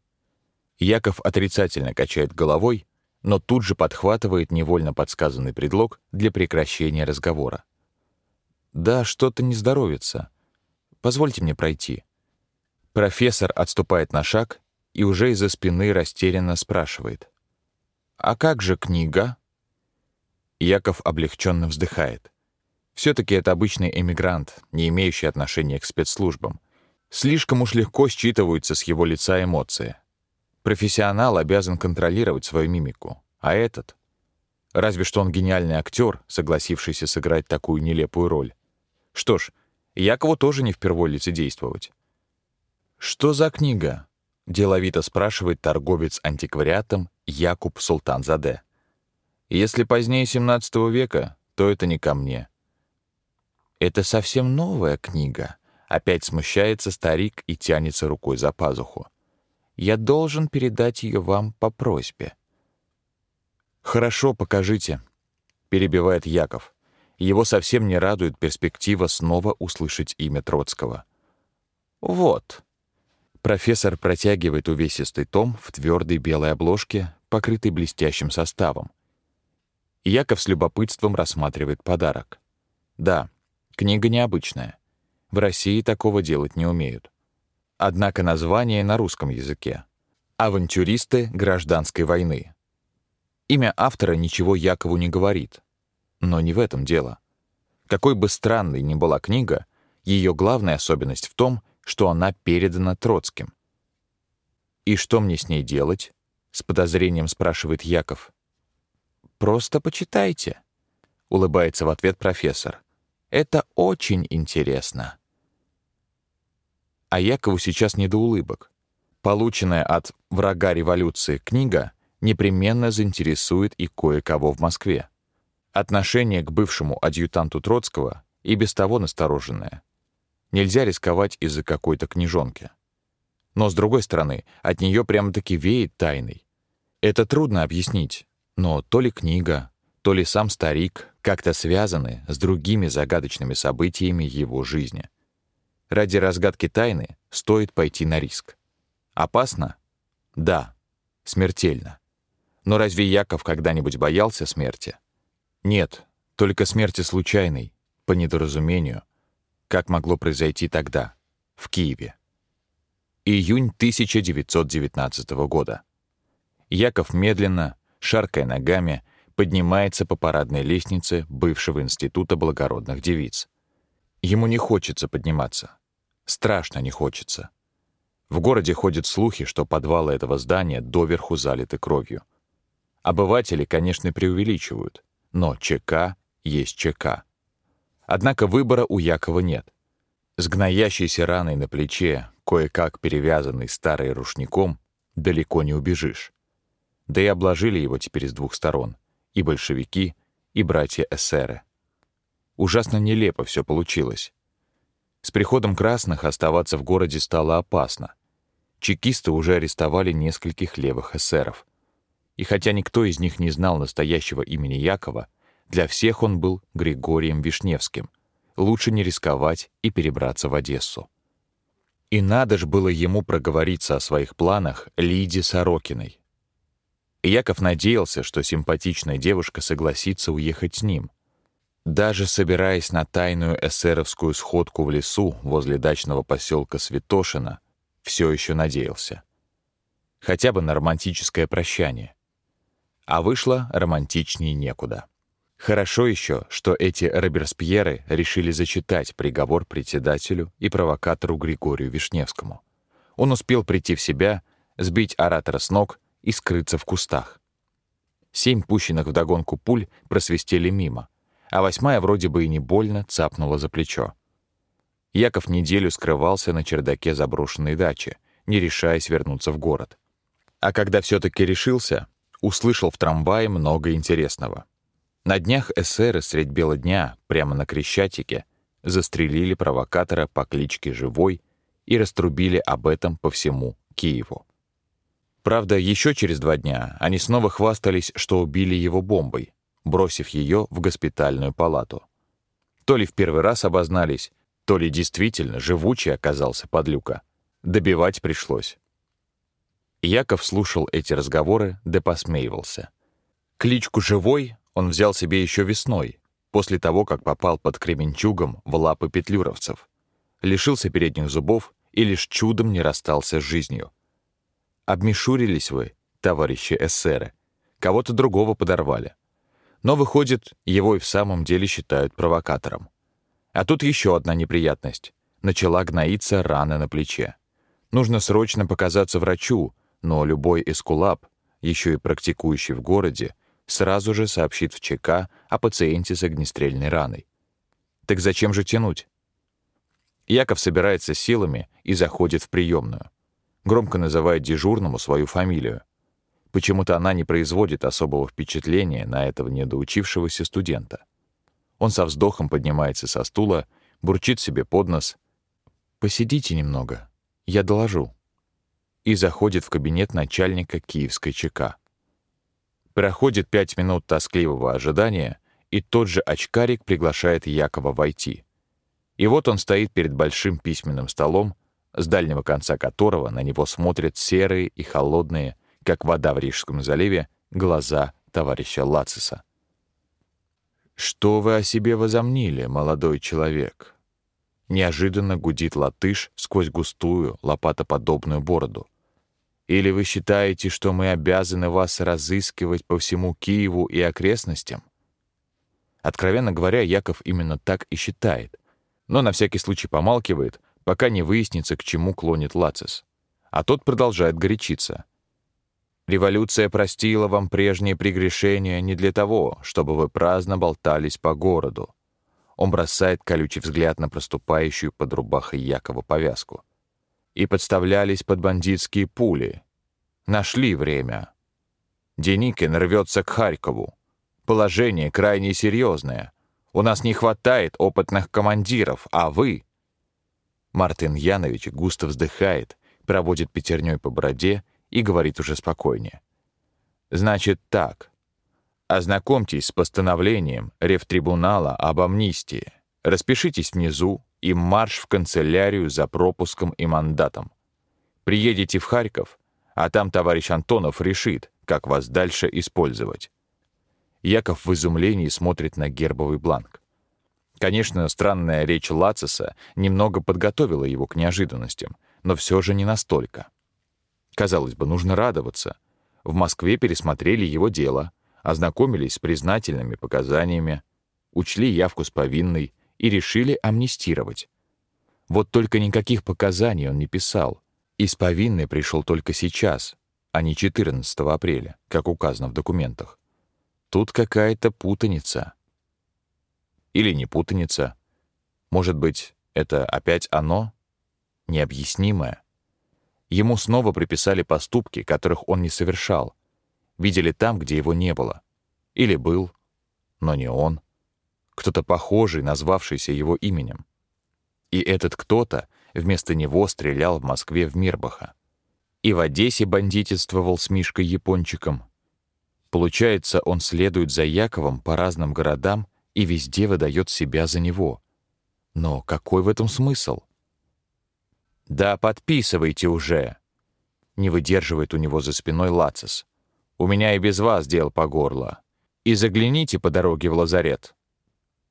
Яков отрицательно качает головой, но тут же подхватывает невольно подсказанный предлог для прекращения разговора. Да, что-то не здоровится. Позвольте мне пройти. Профессор отступает на шаг и уже из-за спины растерянно спрашивает. «А как же книга?» Яков облегченно вздыхает. Все-таки это обычный эмигрант, не имеющий отношения к спецслужбам. Слишком уж легко считываются с его лица эмоции. Профессионал обязан контролировать свою мимику, а этот... Разве что он гениальный актер, согласившийся сыграть такую нелепую роль. Что ж, Якову тоже не впервой лицедействовать. «Что за книга?» — деловито спрашивает торговец антиквариатом Якуб Султанзаде. «Если позднее XVII века, то это не ко мне». «Это совсем новая книга», — опять смущается старик и тянется рукой за пазуху. «Я должен передать ее вам по просьбе». «Хорошо, покажите», — перебивает Яков. Его совсем не радует перспектива снова услышать имя Троцкого. «Вот». Профессор протягивает увесистый том в твердой белой обложке, покрытый блестящим составом. Яков с любопытством рассматривает подарок. Да, книга необычная. В России такого делать не умеют. Однако название на русском языке. «Авантюристы гражданской войны». Имя автора ничего Якову не говорит, но не в этом дело. Какой бы странной ни была книга, ее главная особенность в том, что она передана Троцким. «И что мне с ней делать?» — с подозрением спрашивает Яков. «Просто почитайте», — улыбается в ответ профессор. «Это очень интересно». А Якову сейчас не до улыбок. Полученная от врага революции книга непременно заинтересует и кое-кого в Москве. Отношение к бывшему адъютанту Троцкого и без того настороженное. Нельзя рисковать из-за какой-то книжонки. Но, с другой стороны, от нее прямо-таки веет тайной. Это трудно объяснить, но то ли книга, то ли сам старик как-то связаны с другими загадочными событиями его жизни. Ради разгадки тайны стоит пойти на риск. Опасно? Да. Смертельно. Но разве Яков когда-нибудь боялся смерти? Нет, только смерти случайной, по недоразумению, как могло произойти тогда, в Киеве. Июнь 1919 года. Яков медленно, шаркая ногами, поднимается по парадной лестнице бывшего института благородных девиц. Ему не хочется подниматься. Страшно не хочется. В городе ходят слухи, что подвалы этого здания доверху залиты кровью. Обыватели, конечно, преувеличивают, но ЧК есть ЧК. Однако выбора у Якова нет. С гноящейся раной на плече, кое-как перевязанный старый рушником, далеко не убежишь. Да и обложили его теперь с двух сторон — и большевики, и братья-эсеры. Ужасно нелепо все получилось. С приходом красных оставаться в городе стало опасно. Чекисты уже арестовали нескольких левых эсеров. И хотя никто из них не знал настоящего имени Якова, для всех он был Григорием Вишневским. Лучше не рисковать и перебраться в Одессу. И надо ж было ему проговориться о своих планах Лиде Сорокиной. Яков надеялся, что симпатичная девушка согласится уехать с ним. Даже собираясь на тайную эсеровскую сходку в лесу возле дачного поселка Святошина, все еще надеялся. Хотя бы на романтическое прощание. А вышло романтичнее некуда. Хорошо еще, что эти Роберспьеры решили зачитать приговор председателю и провокатору Григорию Вишневскому. Он успел прийти в себя, сбить оратора с ног и скрыться в кустах. Семь пущенных вдогонку пуль просвистели мимо, а восьмая вроде бы и не больно цапнула за плечо. Яков неделю скрывался на чердаке заброшенной дачи, не решаясь вернуться в город. А когда все таки решился, услышал в трамвае много интересного — на днях эсеры средь бела дня, прямо на Крещатике, застрелили провокатора по кличке Живой и раструбили об этом по всему Киеву. Правда, еще через два дня они снова хвастались, что убили его бомбой, бросив ее в госпитальную палату. То ли в первый раз обознались, то ли действительно живучий оказался подлюка. Добивать пришлось. Яков слушал эти разговоры, да посмеивался. Кличку «Живой» он взял себе еще весной, после того, как попал под Кременчугом в лапы петлюровцев. Лишился передних зубов и лишь чудом не расстался с жизнью. Обмешурились вы, товарищи эсеры, кого-то другого подорвали. Но, выходит, его и в самом деле считают провокатором. А тут еще одна неприятность. Начала гноиться рана на плече. Нужно срочно показаться врачу, но любой эскулап, еще и практикующий в городе, сразу же сообщит в ЧК о пациенте с огнестрельной раной. Так зачем же тянуть? Яков собирается силами и заходит в приемную. Громко называет дежурному свою фамилию. Почему-то она не производит особого впечатления на этого недоучившегося студента. Он со вздохом поднимается со стула, бурчит себе под нос. «Посидите немного, я доложу». И заходит в кабинет начальника Киевской ЧК. Проходит пять минут тоскливого ожидания, и тот же очкарик приглашает Якова войти. И вот он стоит перед большим письменным столом, с дальнего конца которого на него смотрят серые и холодные, как вода в Рижском заливе, глаза товарища Лациса. «Что вы о себе возомнили, молодой человек?» Неожиданно гудит латыш сквозь густую, лопатоподобную бороду. Или вы считаете, что мы обязаны вас разыскивать по всему Киеву и окрестностям? Откровенно говоря, Яков именно так и считает, но на всякий случай помалкивает, пока не выяснится, к чему клонит Лацис. А тот продолжает горячиться. Революция простила вам прежние прегрешения не для того, чтобы вы праздно болтались по городу. Он бросает колючий взгляд на проступающую под рубахой Якова повязку и подставлялись под бандитские пули. Нашли время. Деникин рвется к Харькову. Положение крайне серьезное. У нас не хватает опытных командиров, а вы...» Мартин Янович густо вздыхает, проводит пятерней по бороде и говорит уже спокойнее. «Значит так. Ознакомьтесь с постановлением Ревтрибунала об амнистии. Распишитесь внизу и марш в канцелярию за пропуском и мандатом. Приедете в Харьков, а там товарищ Антонов решит, как вас дальше использовать. Яков в изумлении смотрит на гербовый бланк. Конечно, странная речь Лациса немного подготовила его к неожиданностям, но все же не настолько. Казалось бы, нужно радоваться. В Москве пересмотрели его дело, ознакомились с признательными показаниями, учли явку с повинной и решили амнистировать. Вот только никаких показаний он не писал. Из повинной пришел только сейчас, а не 14 апреля, как указано в документах. Тут какая-то путаница. Или не путаница. Может быть, это опять оно? Необъяснимое. Ему снова приписали поступки, которых он не совершал. Видели там, где его не было. Или был, но не он. Кто-то похожий, назвавшийся его именем. И этот кто-то вместо него стрелял в Москве в Мирбаха. И в Одессе бандитствовал с Мишкой Япончиком, Получается, он следует за Яковом по разным городам и везде выдает себя за него. Но какой в этом смысл? «Да подписывайте уже!» Не выдерживает у него за спиной Лацис. «У меня и без вас дел по горло. И загляните по дороге в лазарет.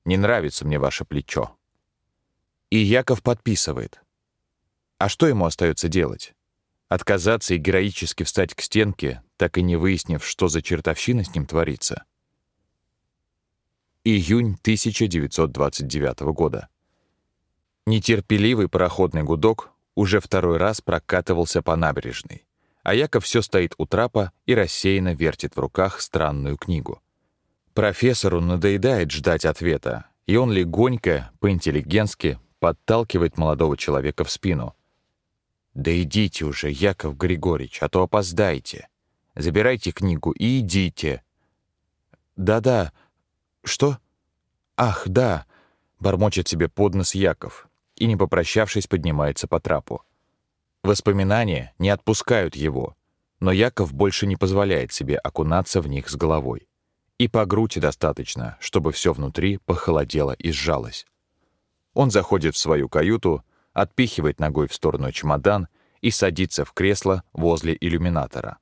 Не нравится мне ваше плечо». И Яков подписывает. А что ему остается делать? Отказаться и героически встать к стенке, так и не выяснив, что за чертовщина с ним творится. Июнь 1929 года. Нетерпеливый пароходный гудок уже второй раз прокатывался по набережной, а Яков все стоит у трапа и рассеянно вертит в руках странную книгу. Профессору надоедает ждать ответа, и он легонько, по-интеллигентски подталкивает молодого человека в спину — «Да идите уже, Яков Григорьевич, а то опоздаете. Забирайте книгу и идите». «Да-да. Что?» «Ах, да!» — бормочет себе под нос Яков и, не попрощавшись, поднимается по трапу. Воспоминания не отпускают его, но Яков больше не позволяет себе окунаться в них с головой. И по груди достаточно, чтобы все внутри похолодело и сжалось. Он заходит в свою каюту, отпихивает ногой в сторону чемодан и садится в кресло возле иллюминатора.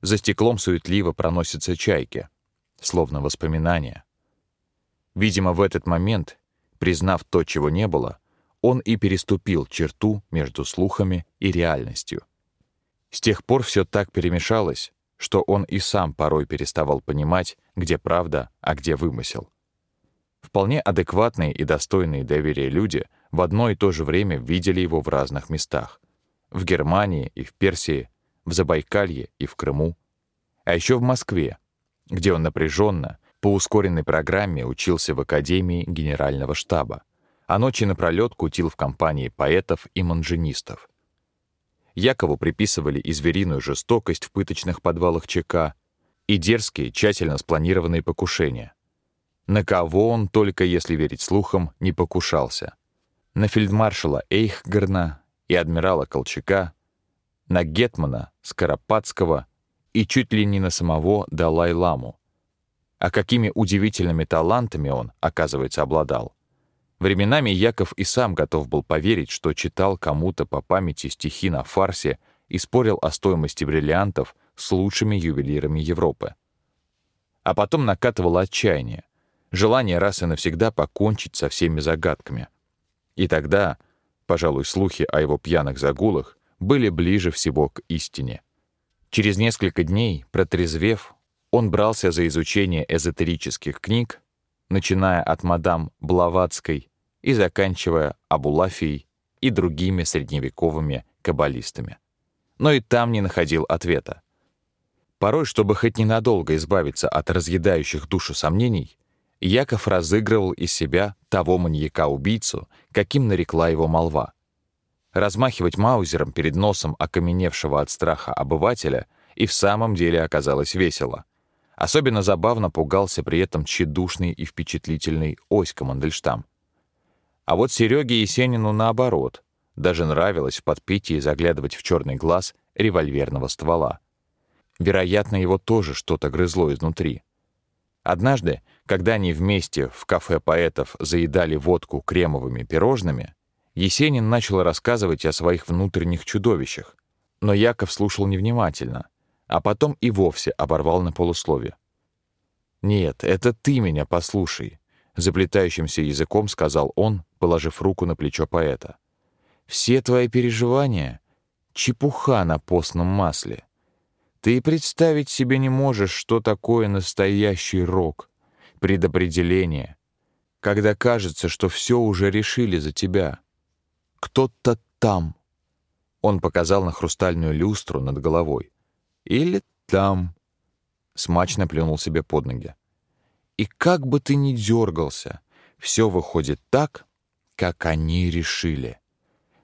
За стеклом суетливо проносятся чайки, словно воспоминания. Видимо, в этот момент, признав то, чего не было, он и переступил черту между слухами и реальностью. С тех пор все так перемешалось, что он и сам порой переставал понимать, где правда, а где вымысел. Вполне адекватные и достойные доверия люди — в одно и то же время видели его в разных местах. В Германии и в Персии, в Забайкалье и в Крыму. А еще в Москве, где он напряженно, по ускоренной программе учился в Академии Генерального штаба, а ночи напролет кутил в компании поэтов и манжинистов. Якову приписывали и звериную жестокость в пыточных подвалах ЧК, и дерзкие, тщательно спланированные покушения. На кого он, только если верить слухам, не покушался на фельдмаршала Эйхгарна и адмирала Колчака, на гетмана Скоропадского и чуть ли не на самого Далай-ламу. А какими удивительными талантами он, оказывается, обладал. Временами Яков и сам готов был поверить, что читал кому-то по памяти стихи на фарсе и спорил о стоимости бриллиантов с лучшими ювелирами Европы. А потом накатывало отчаяние, желание раз и навсегда покончить со всеми загадками — и тогда, пожалуй, слухи о его пьяных загулах были ближе всего к истине. Через несколько дней, протрезвев, он брался за изучение эзотерических книг, начиная от мадам Блаватской и заканчивая Абулафией и другими средневековыми каббалистами. Но и там не находил ответа. Порой, чтобы хоть ненадолго избавиться от разъедающих душу сомнений, Яков разыгрывал из себя того маньяка-убийцу, каким нарекла его молва. Размахивать маузером перед носом окаменевшего от страха обывателя и в самом деле оказалось весело. Особенно забавно пугался при этом тщедушный и впечатлительный Оська Мандельштам. А вот Сереге Есенину наоборот. Даже нравилось в подпитии заглядывать в черный глаз револьверного ствола. Вероятно, его тоже что-то грызло изнутри. Однажды, когда они вместе в кафе поэтов заедали водку кремовыми пирожными, Есенин начал рассказывать о своих внутренних чудовищах, но Яков слушал невнимательно, а потом и вовсе оборвал на полуслове. «Нет, это ты меня послушай», — заплетающимся языком сказал он, положив руку на плечо поэта. «Все твои переживания — чепуха на постном масле. Ты представить себе не можешь, что такое настоящий рок, предопределение, когда кажется, что все уже решили за тебя. Кто-то там. Он показал на хрустальную люстру над головой. Или там. Смачно плюнул себе под ноги. И как бы ты ни дергался, все выходит так, как они решили.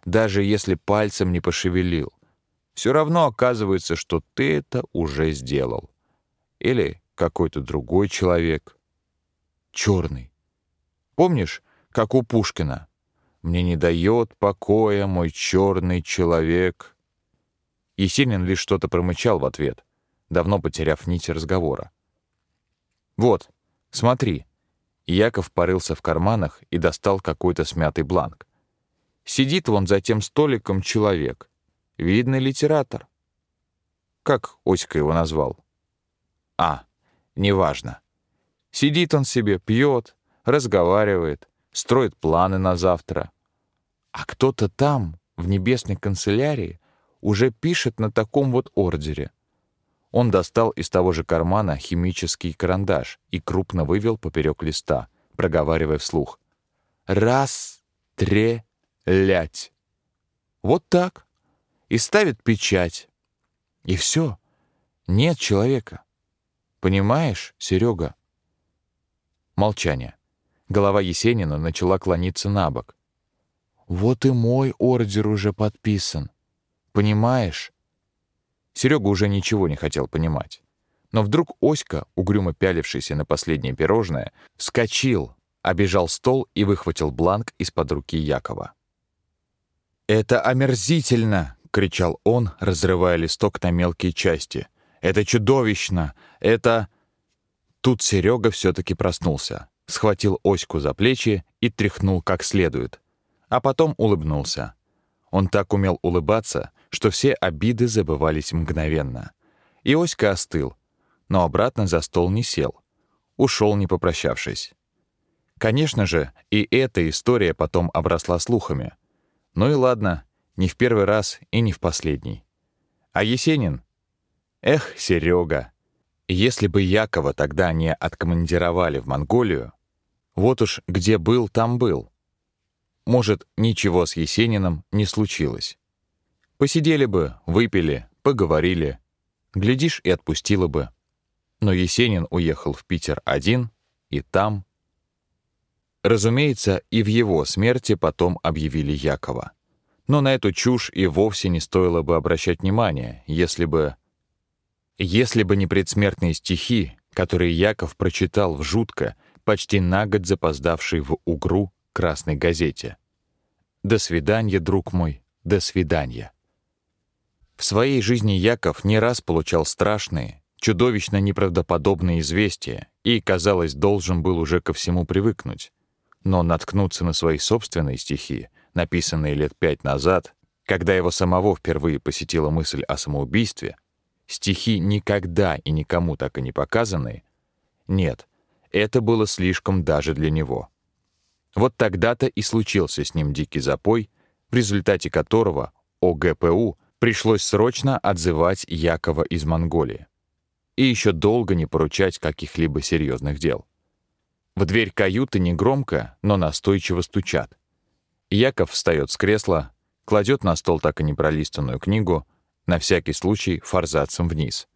Даже если пальцем не пошевелил все равно оказывается, что ты это уже сделал. Или какой-то другой человек. Черный. Помнишь, как у Пушкина? «Мне не дает покоя мой черный человек». Есенин лишь что-то промычал в ответ, давно потеряв нить разговора. «Вот, смотри». Яков порылся в карманах и достал какой-то смятый бланк. Сидит вон за тем столиком человек. Видный литератор. Как Оська его назвал? А, неважно. Сидит он себе, пьет, разговаривает, строит планы на завтра. А кто-то там, в небесной канцелярии, уже пишет на таком вот ордере. Он достал из того же кармана химический карандаш и крупно вывел поперек листа, проговаривая вслух. «Раз, тре, лять». Вот так и ставит печать. И все. Нет человека. Понимаешь, Серега? Молчание. Голова Есенина начала клониться на бок. Вот и мой ордер уже подписан. Понимаешь? Серега уже ничего не хотел понимать. Но вдруг Оська, угрюмо пялившийся на последнее пирожное, вскочил, обежал стол и выхватил бланк из-под руки Якова. «Это омерзительно!» — кричал он, разрывая листок на мелкие части. «Это чудовищно! Это...» Тут Серега все-таки проснулся, схватил Оську за плечи и тряхнул как следует. А потом улыбнулся. Он так умел улыбаться, что все обиды забывались мгновенно. И Оська остыл, но обратно за стол не сел. Ушел, не попрощавшись. Конечно же, и эта история потом обросла слухами. Ну и ладно, не в первый раз и не в последний. А Есенин? Эх, Серега. Если бы Якова тогда не откомандировали в Монголию, вот уж где был, там был. Может, ничего с Есениным не случилось. Посидели бы, выпили, поговорили. Глядишь, и отпустило бы. Но Есенин уехал в Питер один, и там... Разумеется, и в его смерти потом объявили Якова. Но на эту чушь и вовсе не стоило бы обращать внимания, если бы... Если бы не предсмертные стихи, которые Яков прочитал в жутко, почти на год запоздавшей в Угру красной газете. «До свидания, друг мой, до свидания». В своей жизни Яков не раз получал страшные, чудовищно неправдоподобные известия и, казалось, должен был уже ко всему привыкнуть. Но наткнуться на свои собственные стихи написанные лет пять назад, когда его самого впервые посетила мысль о самоубийстве, стихи никогда и никому так и не показанные, нет, это было слишком даже для него. Вот тогда-то и случился с ним дикий запой, в результате которого ОГПУ пришлось срочно отзывать Якова из Монголии и еще долго не поручать каких-либо серьезных дел. В дверь каюты негромко, но настойчиво стучат. Яков встает с кресла, кладет на стол так и не пролистанную книгу, на всякий случай форзацем вниз,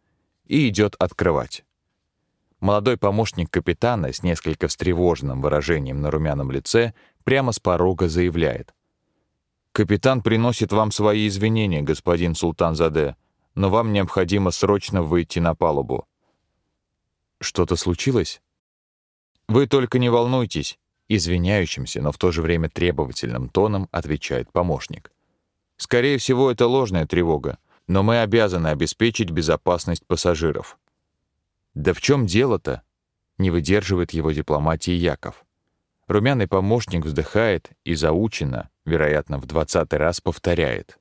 и идет открывать. Молодой помощник капитана с несколько встревоженным выражением на румяном лице прямо с порога заявляет. «Капитан приносит вам свои извинения, господин Султан Заде, но вам необходимо срочно выйти на палубу». Что-то случилось? Вы только не волнуйтесь, извиняющимся, но в то же время требовательным тоном отвечает помощник. Скорее всего, это ложная тревога, но мы обязаны обеспечить безопасность пассажиров. Да в чем дело-то? Не выдерживает его дипломатии Яков. Румяный помощник вздыхает и заученно, вероятно, в двадцатый раз повторяет.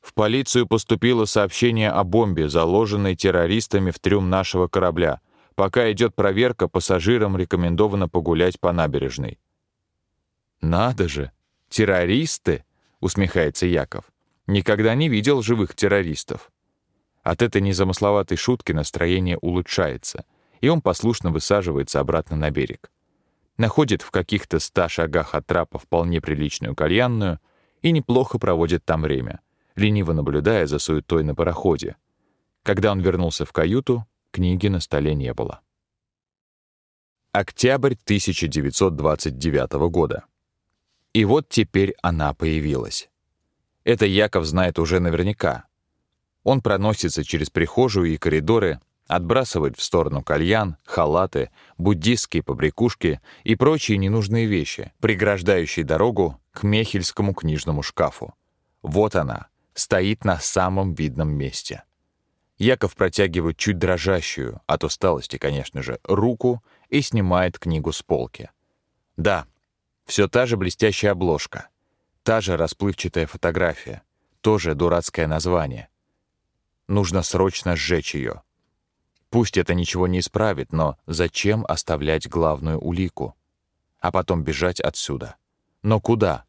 В полицию поступило сообщение о бомбе, заложенной террористами в трюм нашего корабля. Пока идет проверка, пассажирам рекомендовано погулять по набережной. «Надо же! Террористы!» — усмехается Яков. «Никогда не видел живых террористов». От этой незамысловатой шутки настроение улучшается, и он послушно высаживается обратно на берег. Находит в каких-то ста шагах от трапа вполне приличную кальянную и неплохо проводит там время — лениво наблюдая за суетой на пароходе. Когда он вернулся в каюту, книги на столе не было. Октябрь 1929 года. И вот теперь она появилась. Это Яков знает уже наверняка. Он проносится через прихожую и коридоры, отбрасывает в сторону кальян, халаты, буддистские побрякушки и прочие ненужные вещи, преграждающие дорогу к мехельскому книжному шкафу. Вот она, стоит на самом видном месте. Яков протягивает чуть дрожащую, от усталости, конечно же, руку и снимает книгу с полки. Да, все та же блестящая обложка, та же расплывчатая фотография, тоже дурацкое название. Нужно срочно сжечь ее. Пусть это ничего не исправит, но зачем оставлять главную улику? А потом бежать отсюда. Но куда?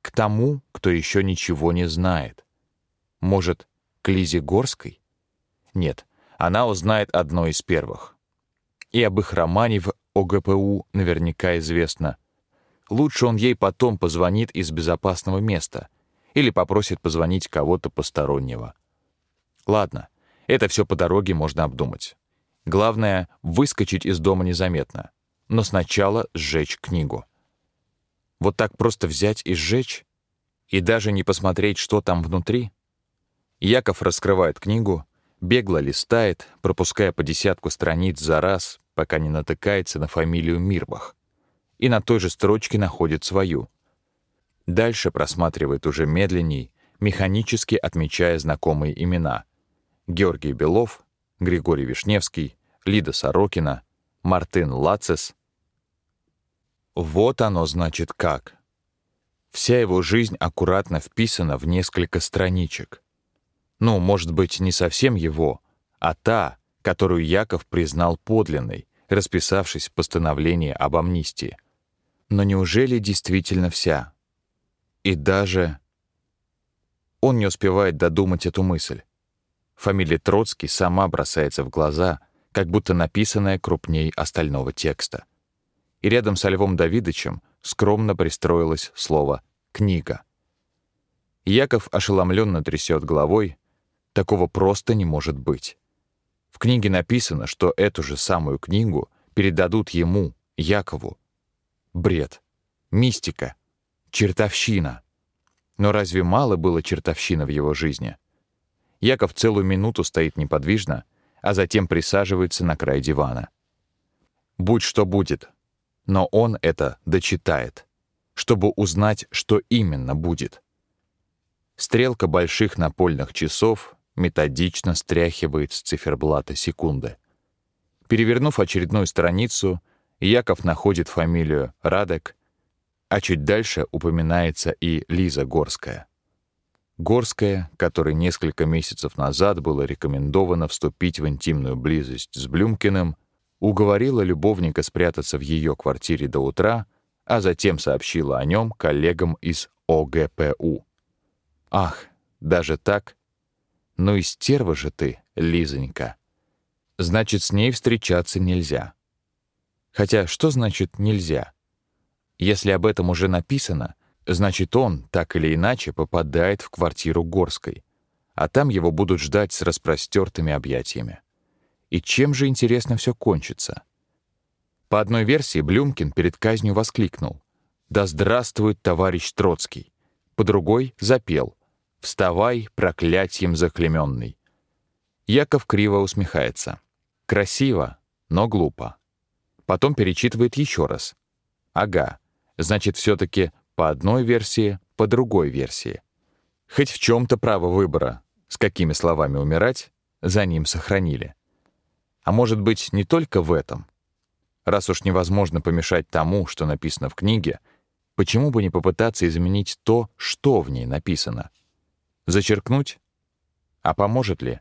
К тому, кто еще ничего не знает. Может, к Лизе Горской? Нет, она узнает одно из первых. И об их романе в ОГПУ наверняка известно. Лучше он ей потом позвонит из безопасного места или попросит позвонить кого-то постороннего. Ладно, это все по дороге можно обдумать. Главное — выскочить из дома незаметно. Но сначала сжечь книгу. Вот так просто взять и сжечь? И даже не посмотреть, что там внутри? Яков раскрывает книгу, бегло листает, пропуская по десятку страниц за раз, пока не натыкается на фамилию Мирбах. И на той же строчке находит свою. Дальше просматривает уже медленней, механически отмечая знакомые имена. Георгий Белов, Григорий Вишневский, Лида Сорокина, Мартын Лацес. Вот оно значит как. Вся его жизнь аккуратно вписана в несколько страничек. Ну, может быть, не совсем его, а та, которую Яков признал подлинной, расписавшись в постановлении об амнистии. Но неужели действительно вся? И даже... Он не успевает додумать эту мысль. Фамилия Троцкий сама бросается в глаза, как будто написанная крупней остального текста. И рядом со Львом Давидовичем скромно пристроилось слово «книга». Яков ошеломленно трясет головой, Такого просто не может быть. В книге написано, что эту же самую книгу передадут ему, Якову. Бред. Мистика. Чертовщина. Но разве мало было чертовщины в его жизни? Яков целую минуту стоит неподвижно, а затем присаживается на край дивана. Будь что будет, но он это дочитает, чтобы узнать, что именно будет. Стрелка больших напольных часов методично стряхивает с циферблата секунды. Перевернув очередную страницу, Яков находит фамилию Радек, а чуть дальше упоминается и Лиза Горская. Горская, которой несколько месяцев назад было рекомендовано вступить в интимную близость с Блюмкиным, уговорила любовника спрятаться в ее квартире до утра, а затем сообщила о нем коллегам из ОГПУ. Ах, даже так? Ну и стерва же ты, Лизонька. Значит, с ней встречаться нельзя. Хотя что значит «нельзя»? Если об этом уже написано, значит, он, так или иначе, попадает в квартиру Горской, а там его будут ждать с распростертыми объятиями. И чем же, интересно, все кончится? По одной версии, Блюмкин перед казнью воскликнул «Да здравствует товарищ Троцкий!» По другой — запел — Вставай, проклятьем заклеменный. Яков криво усмехается. Красиво, но глупо. Потом перечитывает еще раз. Ага, значит, все-таки по одной версии, по другой версии. Хоть в чем-то право выбора, с какими словами умирать, за ним сохранили. А может быть, не только в этом. Раз уж невозможно помешать тому, что написано в книге, почему бы не попытаться изменить то, что в ней написано? Зачеркнуть? А поможет ли?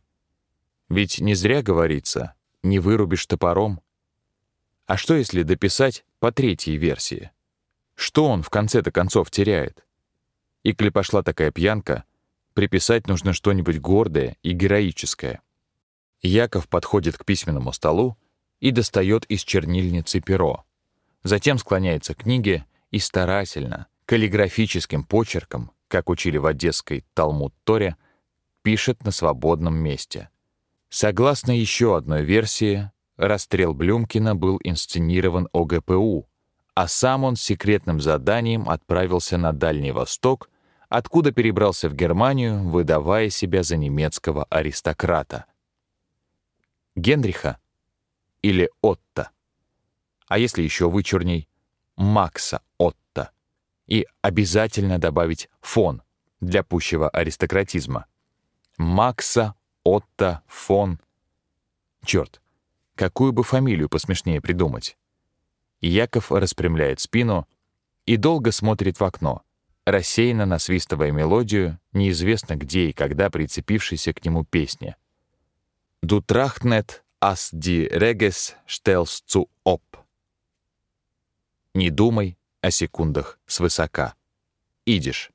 Ведь не зря говорится, не вырубишь топором. А что, если дописать по третьей версии? Что он в конце-то концов теряет? И коли пошла такая пьянка, приписать нужно что-нибудь гордое и героическое. Яков подходит к письменному столу и достает из чернильницы перо. Затем склоняется к книге и старательно, каллиграфическим почерком, как учили в одесской Талмуд-Торе, пишет на свободном месте. Согласно еще одной версии, расстрел Блюмкина был инсценирован ОГПУ, а сам он с секретным заданием отправился на Дальний Восток, откуда перебрался в Германию, выдавая себя за немецкого аристократа. Генриха или Отто. А если еще вычурней, Макса Отто. И обязательно добавить фон для пущего аристократизма. Макса Отто фон. Черт, какую бы фамилию посмешнее придумать? Яков распрямляет спину и долго смотрит в окно, рассеянно насвистывая мелодию, неизвестно где и когда прицепившейся к нему песни. «Du trachtnet as die Reges stellst zu op». Не думай о секундах свысока. Идешь.